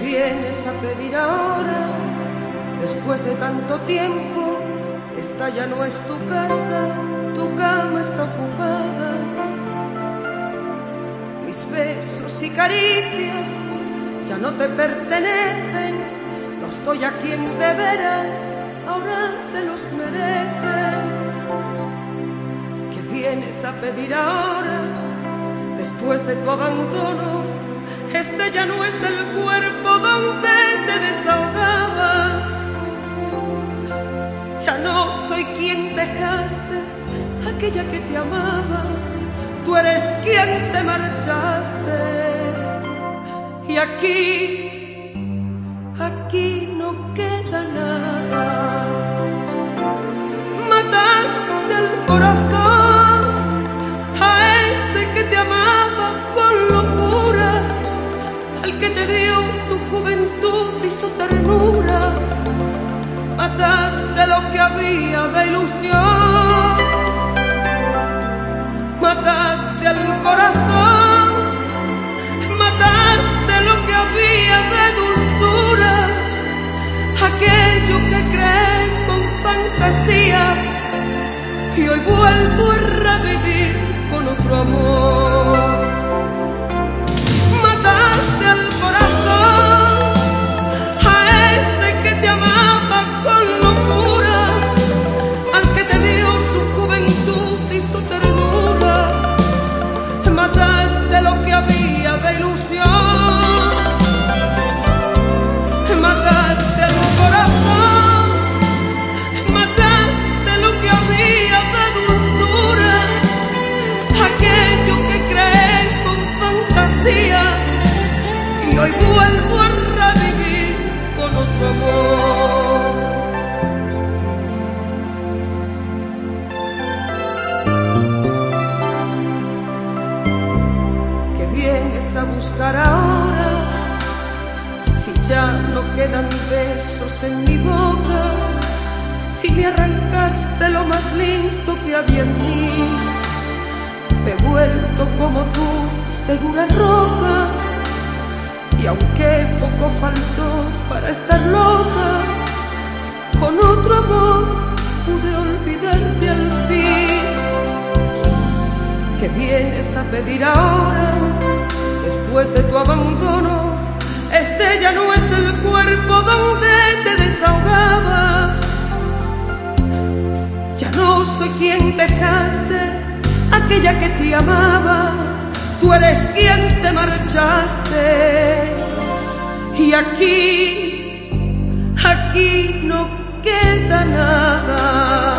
vienes a pedir ahora? Después de tanto tiempo, esta ya no es tu casa, tu cama está ocupada. Mis besos y caricias ya no te pertenecen, los doy a quien de veras ahora se los merece. ¿Qué vienes a pedir ahora? Después de tu abandono, este ya no es el cuerpo dejaste, aquella que te amaba. Tú eres quien te marchaste. Y aquí, aquí no queda nada. Mataste el corazón a ese que te amaba con locura, al que te dio su juventud y su ternura. Mataste lo que había de ilusión, mataste al corazón, mataste lo que había de dulzura, aquello que creé con fantasía y hoy vuelvo a revivir con otro amor. Buscar ahora? Si ya no quedan besos en mi boca, si me arrancaste lo más lindo que había en mí, me he vuelto como tú de dura roca, y aunque poco faltó para estar loca, con otro amor pude olvidarte al fin. Que vienes a pedir ahora, después de tu abandono, este ya no es el cuerpo donde te desahogaba. Ya no soy quien dejaste, aquella que te amaba, tú eres quien te marchaste. Y aquí, aquí no queda nada.